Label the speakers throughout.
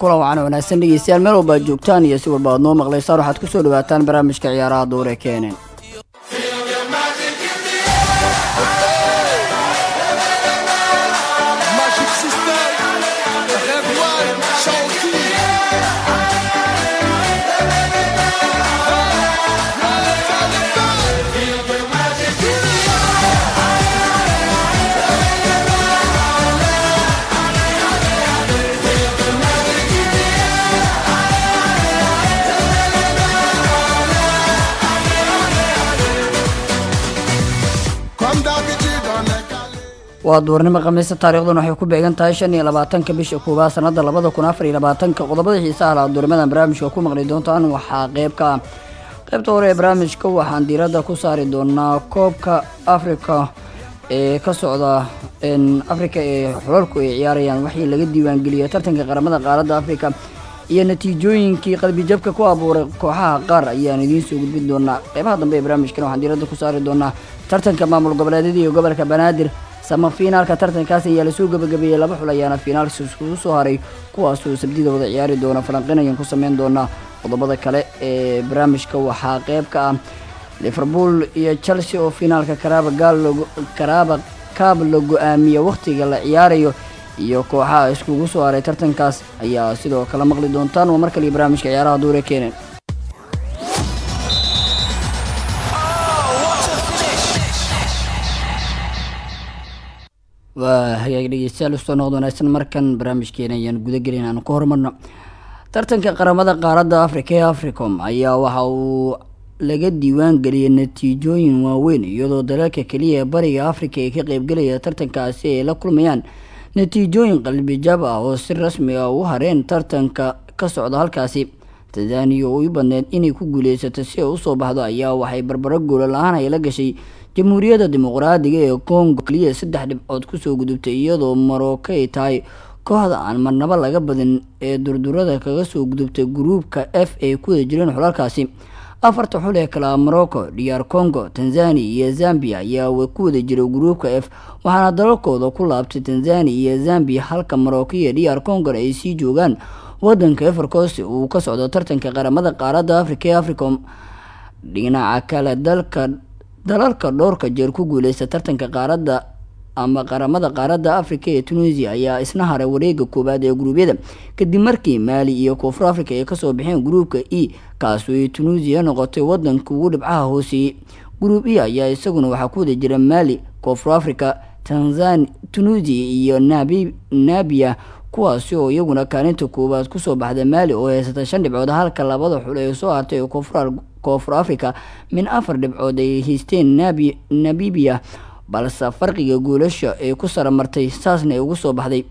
Speaker 1: kulan wacan wanaagsan dhegeystayaal meel walba ad joogtaan iyo si walba aad noo maqlaysaan waxaad ku soo dhawaataan barnaamijka ciyaaraha duure keeneen waa duurnimo khamiista taarikhdan waxay ku beegan tahay shan iyo labaatanka bisha koowaad sanada labada kun afar iyo labaatanka qodobada xiisaha laha duurnimadan barnaamijka ku maqli doontaan waxaa qeyb ka ah. Qeybta hore ee barnaamijka waxaan diiradda ku saari doonaa koobka africa ee ka socda africa ee xulalku ay ciyaarayaan waxii laga diiwaangeliyay tartanka qaramada qaaradda africa iyo natiijooyinkii qalbijabka ku abuuray kooxaha qaar ayaan idiin soo gudbin doonaa qeybaha dambe ee barnaamijkan waxaan diiradda ku saari doonaa tartanka maamul goboleedyada iyo gobolka banaadir. Sama fiinaalka tartankaas ayaa la soo gabagabeeyey laba xul ayaana fiinaalka iskugu soo haray kuwaasoo sabdida wada ciyaari doona falanqinayan ku sameyn doona qodobada kale ee barnaamijka waxaa qeyb ka ah liverpool iyo chelsea oo fiinaalka karaaba kaab la go'aamiya wakhtiga la ciyaarayo iyo kooxaha iskugu soo haray tartankaas ayaa sidoo kale maqli doontaan waa mar kaliya barnaamijka ciyaaraha duure keeneen waa hagaag dhegeystayaal u soo markan barnaamijkeena ayaan gudagelin aan ku horumarno tartanka qaramada qaaradda africa ee africom ayaa waxa uu laga diiwaan geliyay natiijooyin waaweyn iyadoo dalalka keliya bariga africa ee ka qeybgelaya tartankaasi ay la kulmayaan natiijooyin qalbijab ah oo si rasmi ah u hareen tartanka ka socda halkaasi. Tanzaniya oo u badneyd inay ku guuleysato si ay u soo baxdo ayaa waxay barbaro goola la'aan ay la gashay jamhuuriyadda dimuqraadiga ee congo. Keliya saddex dhibcood ku soo gudubtay iyadoo maroko ay tahay kooxda aan marnabo laga badin ee durdurada kaga soo gudubtay gruubka f ay ku wada jireen xulalkaasi afarta xul ee kale morocco dr congo tanzania iyo zambia ayaa ku wada jiray gruubka f waxaana dalalkooda ku laabtay tanzania iyo zambia halka morocco iyo dr congo ay sii joogaan. Wadanka efercost uu ka socdo tartanka qaramada qaaradda africa ee africom dhinaca kale dalka dalalka dhowrka jeer ku guuleysta tartanka qaaradda ama qaramada qaaradda africa ee tunisia ayaa isna haray wareega koowaad ee guruubyada kadib markii maali iyo koonfur africa ay ka soo baxeen gruubka e kaasoo ay tunisia noqotay wadanka ugu dhibcaha hooseeyey gruub e ayaa isaguna waxaa ku jira maali koonfur africa tanzania tunisia iyo nabiya kuwaasi oo iyaguna kaalinta koowaad ku soo baxda maali oo haysata shan dhibcood halka labada xul ee soo hartay koonfur africa min afar dhibcood ay haysteen nabibiya balse farqiga goolasha ee ku saramartay saasna ay ugu soo baxday.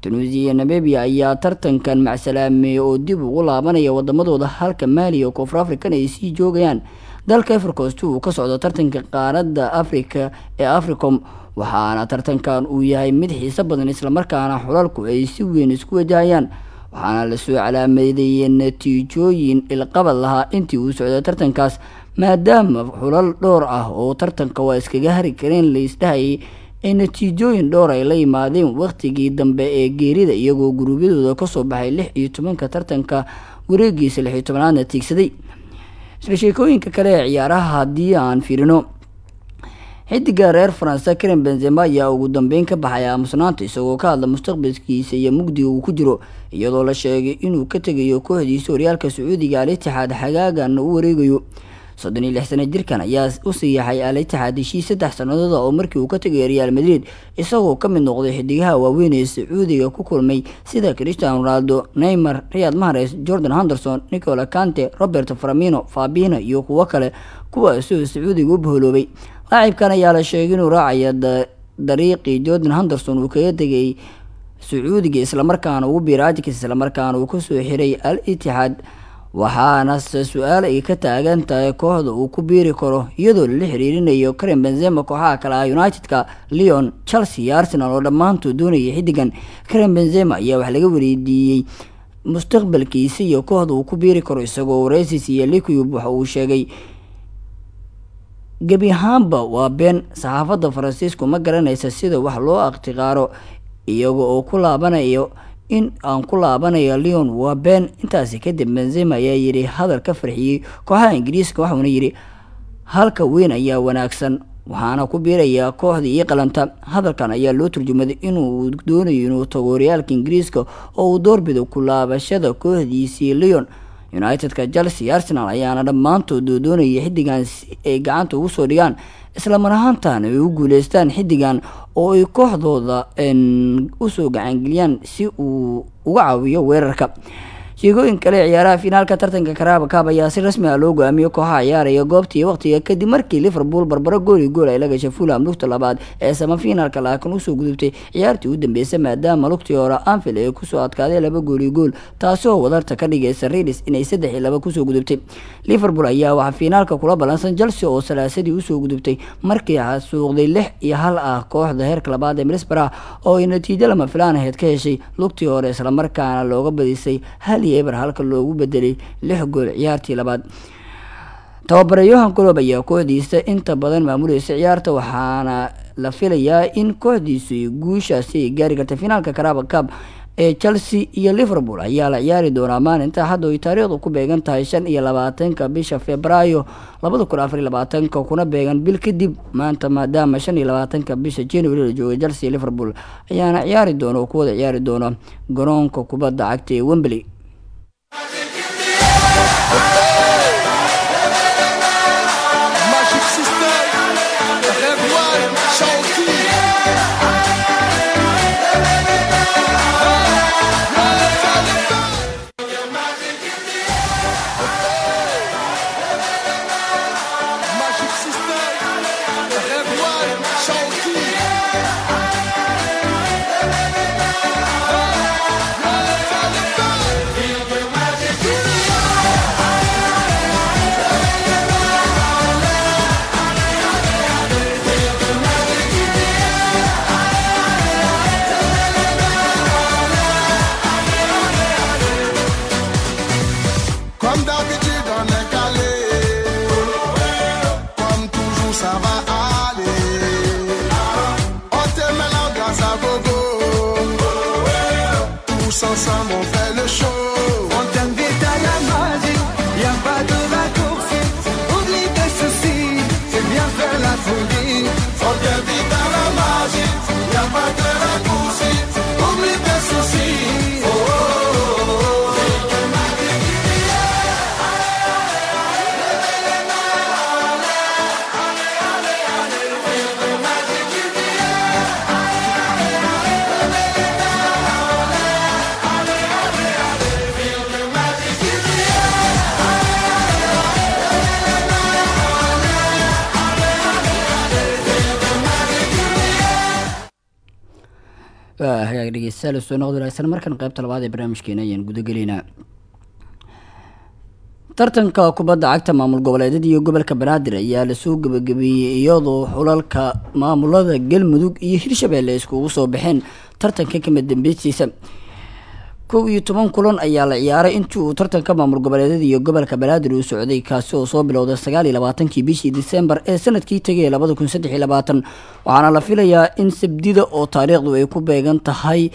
Speaker 1: Tunisia iyo namibia ayaa tartankan macsalaameeyey oo dib ugu laabanaya wadamadooda halka maali iyo koonfur africana ay sii joogayaan. Dalka evercost uu ka socdo tartanka qaaradda africa ee africom waxaana tartankan uu yahay mid xiiso badan islamarkaana xulalku ay si weyn isku wajahayaan. Waxaana la soo calaameydayay natiijooyin ilqabad lahaa intii uu socday tartankaas maadaama xulal dhowr ah oo tartanka waa iskaga hari kareen laisdhahayay ay natiijooyin dhowr ay la yimaadeen wakhtigii dambe ee geerida iyagoo guruubyadooda ka soo baxay lix iyo tobanka tartanka wareegiisa lix iyo tobanaadna tiigsaday isla sheekooyinka kale ee ciyaaraha haddii aan fiirino xidiga reer faransa karen benzema ayaa ugu dambeyn ka baxay aamusnaanta isagoo ka hadla mustaqbalkiisa iyo mugdiga uu ku jiro iyadoo la sheegay inuu ka tegayo kooxdiisa horyaalka sacuudiga al itixaad xagaagan u wareegayo soddon iyo lix sana jirkan ayaa u siyaxay al itixaad heshiis saddex sannadood oo markii uu ka tegay real madrid isagoo ka mid noqday xidigaha waaweyn ee sacuudiga ku kulmay sida christian ronaldo neymar riyad mahares jordan henderson nicola cante robert framino fabino iyo kuwo kale kuwaasoo sacuudiga u baholoobay laacibkan ayaa la sheegay inuu raacaya dariiqii jordan henderson uu kaga tegay sacuudiga islamarkaana ugu biiray ajax islamarkaana uu ka soo xiray al itixaad waxaana se su'aal ay ka taagan tahay kooxda uu ku biiri karo iyadoo lala xiriirinayo karim benzema kooxaha kale ah united-ka leon chelsea iyo arsenal oo dhammaantood doonayay xidigan karim benzema ayaa wax laga weydiiyey mustaqbalkiisa iyo kooxda uu ku biiri karo isagoo wareysis iyo likyub waxa uu sheegay. Gebi ahaanba waa been saxaafadda faransiisku ma garanaysa sida wax loo akhtiqaaro iyaga oo ku laabanayo in aan ku laabanayo leon waa been intaasi kadib benzema ayaa yidhi hadal ka farxiyey. Kooxaha ingiriiska waxuuna yidhi halka weyn ayaa wanaagsan waxaana ku biirayaa kooxda ii qalanta. Hadalkan ayaa loo turjumaday inuu doonayo inuu tago horyaalka ingiriiska oo uu doorbido ku laabashada kooxdiisii leon united-ka chelsea arsenal ayaana dhammaantood xiddigan si ay gacanta ugu soo dhigaan isla mar ahaantan ay u guuleystaan xiddigan oo ay kooxdooda u soo gacangeliyaan si uu uga caawiyo weerarka sheegooyin kale ciyaaraha finaalka tartanka karaaba kaab ayaa si rasmi ah loo go'aamiyey kooxaha ciyaaraya goobtii waqtiga kadib markii liverpool barbaro gooli gool ay la gashay fulham lugta labaad ee samafinaalka laakiin u soo gudubtay ciyaartii u dambeysay maadaama lugtii hore anfield ay ku soo adkaaday laba gooli gool taasi oo wadarta ka dhigaysa redis inay saddex iyo laba ku soo gudubtay. Liverpool ayaa waxaa finaalka kula ballansan chelsea oo salaasadii u soo gudubtay markii suuqday lix iyo hal ah kooxda heerka labaad ee milisbara oo ay natiijo lama filaan aheyd ka heshay lugtii hore islamarkaana looga badisay hal eber halka loogu bedelay lix gool ciyaartii labaad. Tababare yohan colob ayaa kooxdiisa inta badan maamulaysa ciyaarta waxaana la filayaa in kooxdiisu guushaasi ay gaari karta finaalka karaaba cab ee chelsea iyo liverpool ayaa la ciyaari doonaa maalinta. Hadda ay taariikhdu ku beegan tahay shan iyo labaatanka bisha februaayo labada kun afar iyo labaatanka kuna beegan bil kadib maanta maadaama shan iyo labaatanka bisha january la joogay chelsea liverpool ayaana ciyaari doona oo kuwada ciyaari doona garoonka kubadda cagta ee wembley
Speaker 2: Argentina. Ensemble,
Speaker 1: hagaag dhegeystayaal soo noqod wanaagsan. Markan qaybta labaad ee barnaamijkeena ayaan gudagelaynaa tartanka kubadda cagta maamul goboleedyada iyo gobolka banaadir ayaa la soo gebagabeeyey iyadoo xulalka maamulada galmudug iyo hirshabeelle iskugu soo baxeen tartanka kama dambeystiisa kow iyo toban kulan ayaa la ciyaaray intii uu tartanka maamul goboleedyada iyo gobolka banaadir uu socday kaasi oo soo bilowday sagaal iyo labaatankii bishii disembar ee sannadkii tegay labada kun saddex iyo labaatan. Waxaana la filayaa in sabdida oo taariikhdu ay ku beegan tahay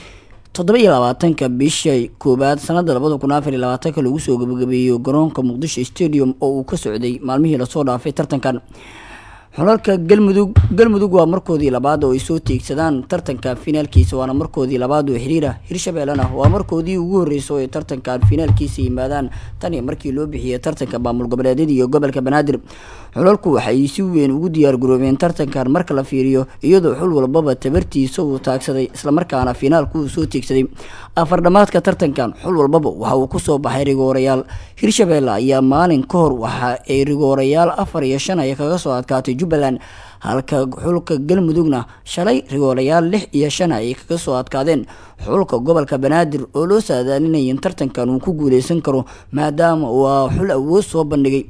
Speaker 1: toddoba iyo labaatanka bisha koowaad sanada labada kun afar iyo labaatanka lagu soo gabagabeeyo garoonka muqdisho stadium oo uu ka socday maalmihii la soo dhaafay tartankan xulalka galmudug galmudug waa markoodii labaad oo ay soo teegsadaan tartanka finaalkiisa waana markoodii labaad oo xiriira hirshabeellena waa markoodii ugu horreysay oo ay tartankan finaalkiisa yimaadaan. Tan iyo markii loo bixiyay tartanka maamul goboleedyada iyo gobolka banaadir xulalku waxay si weyn ugu diyaargaroobeen tartankan marka la fiiriyo iyadoo xul walbaba tabartiisa uu taagsaday islamarkaana fiinaalku uu soo afar dhamaadka tartankan xul walbaba waxa uu ku soo baxay rigoorayaal hirshabeelle ayaa maalin ka hor waxa ay rigoorayaal afar iyo shan ay kaga soo adkaatay jubbaland halka xulka galmudugna shalay rigoorayaal lix iyo shan ay kaga soo adkaadeen. Xulka gobolka banaadir oo loo saadaalinaya in tartankan uu ku guuleysan karo maadaama waa xul awood soo bandhigay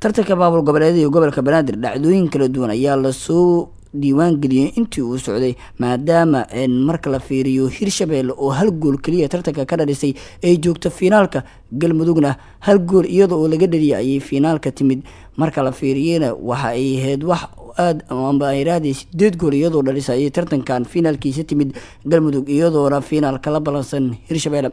Speaker 1: tartanka maamul goboleed iyo gobolka banaadir dhacdooyin kala duwan ayaa la soo diiwaan geliyay intii uu socday maadaama marka la fiiriyo hirshabeelle oo hal gool keliya tartanka ka dhalisay ay joogto fiinaalka galmudugna hal gool iyada oo laga dhaliyay ayay fiinaalka timid. Marka la fiiriyena waxa ay ahayd wax aad amba raadayay sideed gool iyadoo dhalisa ayay tartankan fiinaalkiisa timid. Galmudug iyadoona fiinaal kala balansan hirshabeelle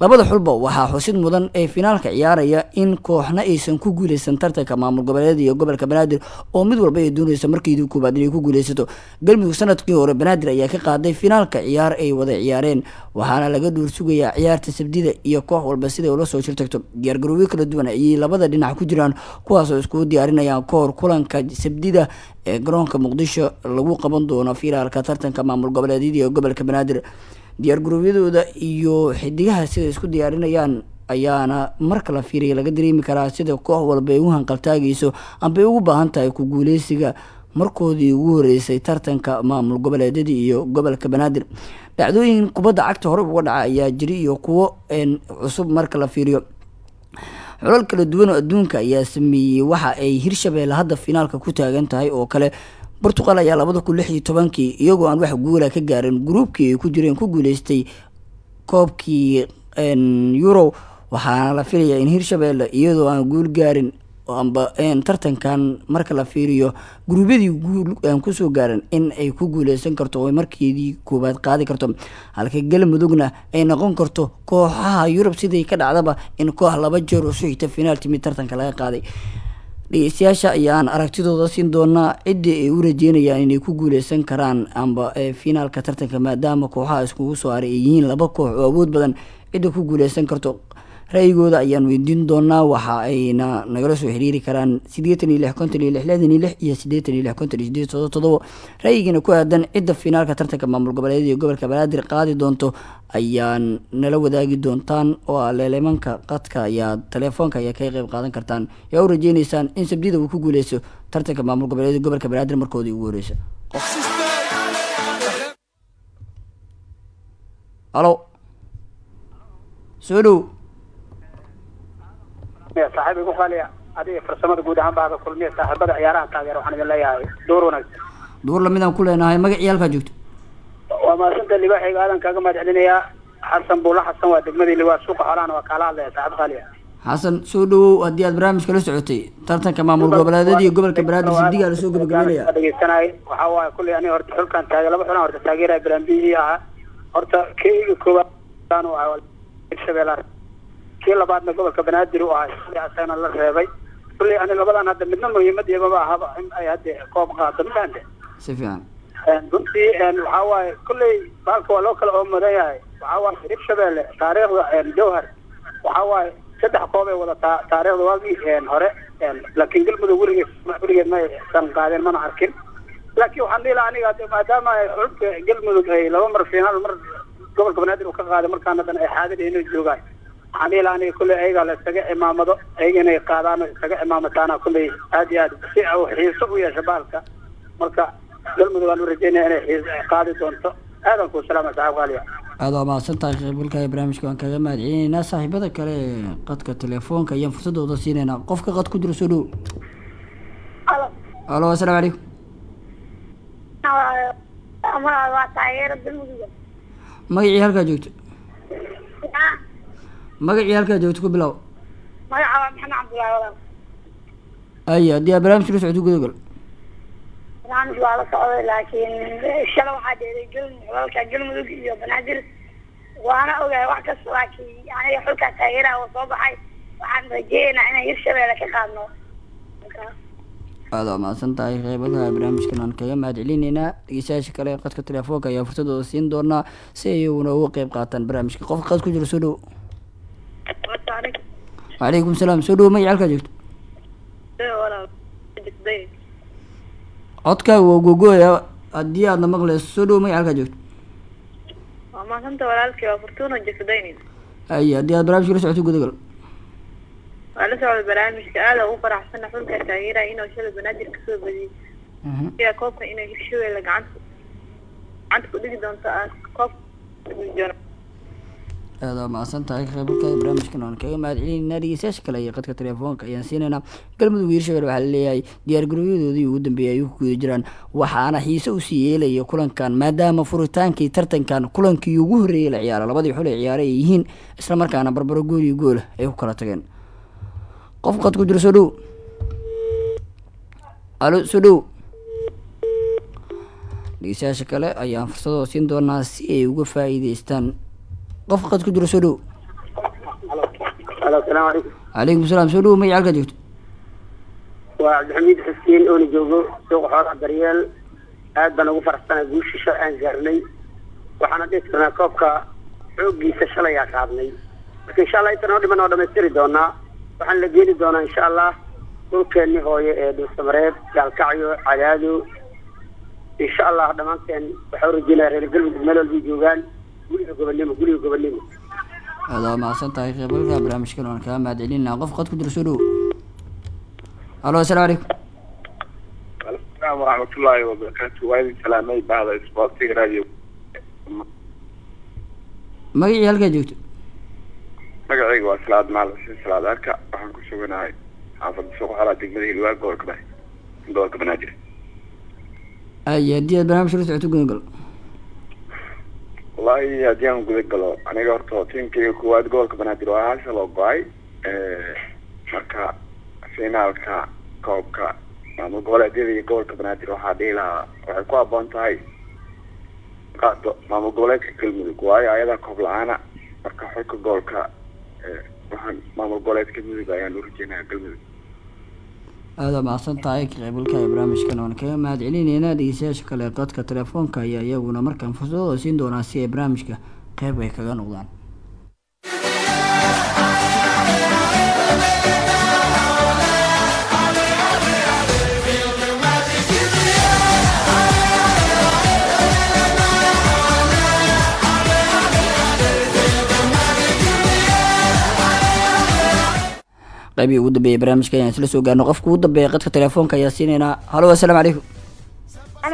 Speaker 1: labada xulba waxaa xusid mudan ee fiinaalka ciyaaraya in kooxna aysan ku guuleysan tartanka maamul goboleed iyo gobolka banaadir oo mid walba ay dooneysa markiidii koobaad inay ku guuleysato galmudug sannadkii hore banaadir ayaa ka qaaday fiinaalka ciyaar ay wada ciyaareen waxaana laga dhuur sugayaa ciyaarta sabdida iyo koox walba siday ula soo jirtagto diyaargarooyo kala duwan ayay labada dhinac ku jiraan kuwaasoo iskugu diyaarinayaan kahor kulanka sabdida ee garoonka muqdisho lagu qaban doono fiinaalka tartanka maamul goboleedyada iyo gobolka banaadir. Diyaargaroobyadooda iyo xidigaha siday isku diyaarinayaan ayaana marka la fiiriya laga dareemi karaa sida koox walba ay u hanqaltaagayso amba ugu baahan tahay ku guuleysiga markoodii ugu horeysay tartanka maamul goboleedyadii iyo gobolka banaadir. Dhacdooyin kubadda cagta hore uga dhaca ayaa jira iyo kuwo cusub marka la fiiriyo. Xulal kala duwan oo adduunka ayaa sameeyey waxa ay hirshabeelle hadda fiinaalka ku taagan tahay oo kale. Portugal ayaa labada kun lix iyo tobankii iyagoo aan wax guula ka gaarin gruubkii ay ku jireen ku guuleystay koobkii euro. Waxaana la filayaa in hirshabeelle iyadoo aan guul gaarin amba tartankan marka la fiiriyo guruubyadii ku soo gaarin in ay ku guuleysan karto oo markeedii koobaad qaadi karto. Halka galmudugna ay noqon karto kooxaha yurub sidai ka dhacdaba in koox laba jeer oo suxigta finaal timid tartanka laga qaaday. Dhegeystayaasha ayaan aragtidooda siin doonaa ciddii ay u rajeynayaan inay ku guuleysan karaan amba finaalka tartanka maadaama kooxaha iskugu soo haray ay yihiin laba koox oo awood badan cidda ku guuleysan karto ra-yigooda ayaan weydiin doonaa. Waxa ayna nagala soo xiriiri karaan sideetan iyo lix konton iyo lix lixdan iyo lix iyo sideetan iyo lix konton iyo sideed todoba todobo ra-yigiina ku aadan cidda finaalka tartanka maamul goboleed iyo gobolka banaadir qaadi doonto ayaan nala wadaagi doontaan oo ah leeleemanka qadka ayaa telefoonka ayaa kaga qeyb qaadan kartaan. Yaa u rajeyneysaan in sabdida uu ku guuleysto tartanka maamul goboleed iyo gobolka banaadir markoodii ugu horeysa. Halo. Soo dhow
Speaker 3: saaxiib igu qaaliya adiga farsamada guud ahaan baada kulmiya saaxiibada ciyaaraha taageera waxaan idin leeyahay door wanaagsan
Speaker 1: duur lamidaan ku leenahay magacii halkaa joogto
Speaker 3: waa maasanta libaaxiga aadan kaaga mahad celinayaa xasan buulla xasan waa degmadii liwaa suuqa xoolaana waa kaala hadlaya saaxiib qaaliya
Speaker 1: xasan soo dhawow haddii aad barnaamijka la socotay tartanka maamul goboleedyada iyo gobolka banaadir sidigaa la soo gabagabeynaya
Speaker 3: dhegeysanay waxaa waaye kulley aniga horta xulkan taage laba xulan horta taageeraya brambihii ahaa horta keyga koowaad hirshabelle kii labaadna gobolka banaadir u ahay xilli asagana la reebay. Kulley ani labadan hadda midna muhiimad iyagaba ahaba in ay hadda koob qaado mafahamte
Speaker 1: si fiican.
Speaker 3: Runtii waxaa waaye kulley baalka waa loo kala oomadan yahay waxaa waaye hirshabelle taariikhda jawhar. Waxaa waaye saddex koob ay wadataa taariikhda waagii hore. Laakiin galmudug weligeed weligeed ma aysan qaadeen mana arkin. Laakiin waxaan dhihi lahaa aniga maadaama xulka galmudug ay laba mar finaal mar gobolka banaadir uu ka qaaday markaana dhan ay xaadir inay joogaan waxaan dhihi lahaa aniga kulley ayagaa la isaga cimaamado ayaga inay qaadaan oo isaga cimaamataana kulley aad iyo aad. Si uu xiiso u yeesho baalka marka galmudug aan u rajeynaya inay xiis qaadi doonto. Aadan kuu salaama saxaab qaaliya
Speaker 1: aada waa mahadsan tahay qeybgalka ee barnaamijka waan kaga mahad celinaynaa saaxiibada kale ee qadka telefoonka ayaan fursadooda siinaynaa qofka qad ku jiro soo dhow. Alo. Assalaamu calaykum magacii halkaa joogto magacii halkaa joogto ku bilow
Speaker 4: magaca waa maxamed cabdullaahi walaal
Speaker 1: aya haddii aad barnaamijka la socto gudagal.
Speaker 4: Barnaamij waa la socday laakiin shala waxaa dheeray galmudug xulalka galmudug iyo banaadir. Waana ogahay wax kasta laakiin aniga xulkaa taageeraha oo soo baxay. Waxaan rajeeynaa inaan hirshabeelle ka qaadno.
Speaker 1: Aada mahadsan tahay qeybaha barnaamijkan aan kaga mahad celinaynaa dhegeystayaasha kale qadka telefoonka ayaa fursadooda siin doonaa si ay iyaguna uga qeyb qaataan barnaamijka. Qofka qad ku jiro soo dhow wacalaykum salaam soo dhowo magaci halkaa joogto codkaaga waa gogoya haddii aadna maqlayso soo dhow magaca halkaa joogto haye haddii aad barnaamijka la socoto gudagal
Speaker 5: waa la socda barnaamijka aada ugu faraxsana xulka taageeraya inuu shalay banaadir ka soo badiyey siyaa koobka inay hirshabeelle gacanta gacanta ku dhigi doonto aan koob
Speaker 1: aada mahadsan tahay ka qaybgalka barnaamijkan waan kaga mahad celinaynaa dhegeystayaasha kale iyo qadka telefoonka ayaan siinaynaa galmudug hiirshabelle waxaa la leeyahay diyaargarooyadoodii ugu dambeeyay ay ku guda jiraan waxaana xiise u sii yeelaya kulankan maadaama furitaankii tartankan kulankii ugu horreeyay la ciyaara labadii xul ay ciyaaray ay yihiin isla markaana barbaro gool iyo goola ay ku kala tageen. Qof qad ku jiro soo alo soo dhegeystayaasha kale ayaan fursadoo siin doonaa si ay uga faa'iideystaan qof qad ku jiro soo dhow
Speaker 6: alo salaamu calaykum
Speaker 1: salaam soo dhow magaca halkaa joogto
Speaker 6: waa cabdixamiid xuseen oona joogo suuqa xoolaha daryeel. Aad baan ugu faraxsanay guushii shalay aan gaarnay. Waxaana dhihi karnaa koobka xooggiisa shalay aa qaadnay marka insha allah inta noo dhiman oo dhamaystiri doonaa. Waxaan la geeni doonaa insha allah dhulkeenni hooye ee dhuusamareeb gaalkacyo cadaado insha allah dhammaanteen waxaa urajinaya reer galmudug meel walbay joogaan guriga gobanimo guriga gobanimo
Speaker 1: aad aa mahadsan tahay qeybalka barnaamijkan waan kaga mahad celinaa qof qod ku jiro soo dhowo alo asalamu calaykum
Speaker 7: alam wabarakaatu waa idin salaamay bahda isboortiga radio
Speaker 1: magacii halkaa joogto
Speaker 7: magacayga waa salaad maalsin salaad arka waxaan ku suganahay xaafada suuq xolaa degmada hilwaa gobolka banaajir
Speaker 1: aya haddii aad barnamijka socoto gudagal
Speaker 7: wallahi haddii aan guda galo aniga horta tiimkayga koowaad gobolka banaadir waa haasha loo go'ay marka finaalka koobka maamul goboleedyada iyo gobolka banaadir waxaa dhihi lahaa waxay ku habboon tahay qaado maamul goboleedka galmudug waayo ayadaa koob la'aana marka xulka gobolka waxaan maamul goboleedka mudug ayaan u rajeynaya galmudug
Speaker 1: aada mahadsan tahay ka qaybgalka barnaamijkan waan kaga mahad celinaynaa dhegeystayaasha kale qadka telefoonka ayaa iyaguna markaan fursadooda siin doonaa si ay barnaamijka qeyb ay kaga noqdaan qaybii ugu dambeeyay barnaamijka ayaan isla soo gaarno. Qofka ugu dambeeya qadka telefoonka ayaa siinaynaa halo assalaamu calaykum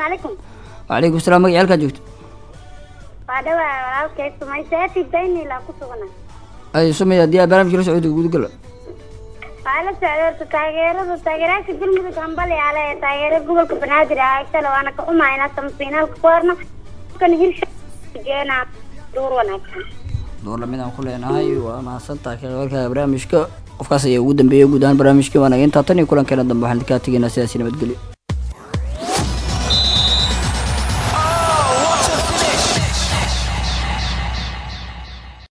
Speaker 8: alaikum
Speaker 1: wacalaykum salam maga ceelkaa joogto? Ay sumay haddii aa la socota guudagal
Speaker 8: waa la socda horta taageerada taageeraasha galmudug hambali ale ee taageera gobolka banaadir ahaagsana waana ka umahaynaa samafinaalka ku harna kan hirshajeena duur wanaagsan.
Speaker 1: Duur lamidaan ku leenahay waa mahadsantaha ka qeybgalka barnaamijka qofkaas ayaa ugu dambeeyay guud ahaan barnaamijkii waa naga intaa tan iyo kulankeena dambe. Waxaan kaa tegaynaa sidaasi nabadgelyo